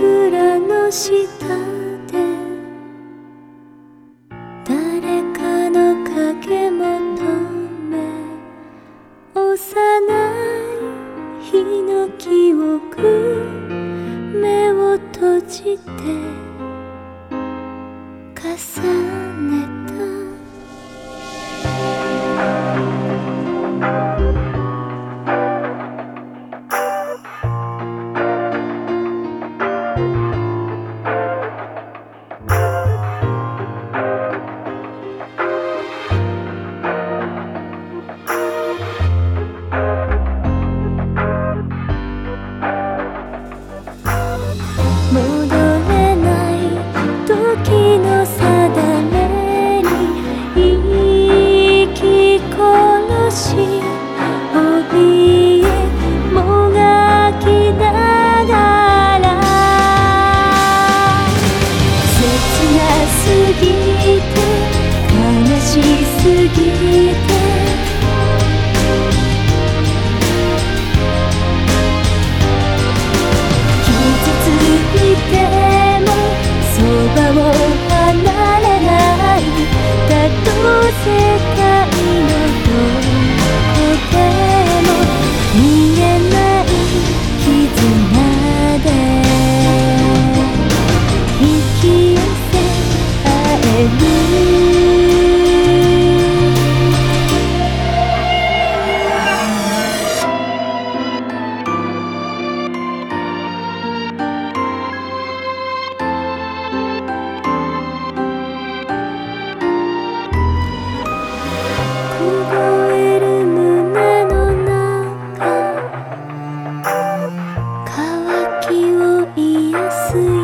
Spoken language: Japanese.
桜の下で誰かの影求め幼い日の記憶目を閉じて重ねしい